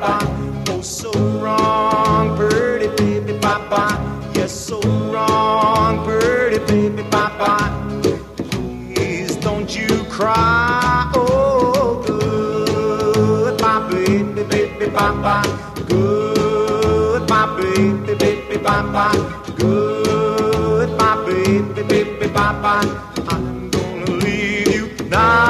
bye. Oh, so wrong, Birdie, baby, bye. Yes, so wrong, Birdie, baby, bye. Please don't you cry. Oh, goodbye, baby, baby, bye bye. Goodbye, baby, baby, bye bye. Goodbye, baby, baby, bye. I'm gonna leave you Oh,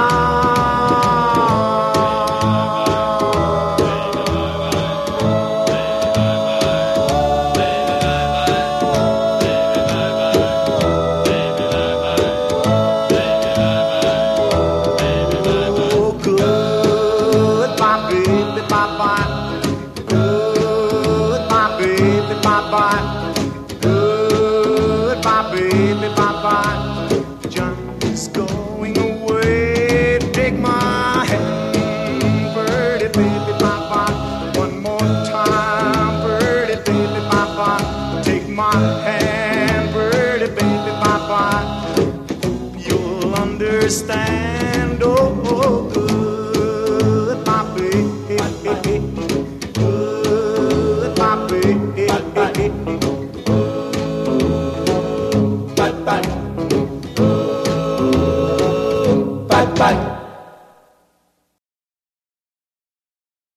Goodbye, baby, bye bye. Going away. Take my hand, birdie, baby, bye bye. One more time, birdie, baby, bye bye. Take my hand, birdie, baby, bye bye you'll understand. Bye bye. Bye bye.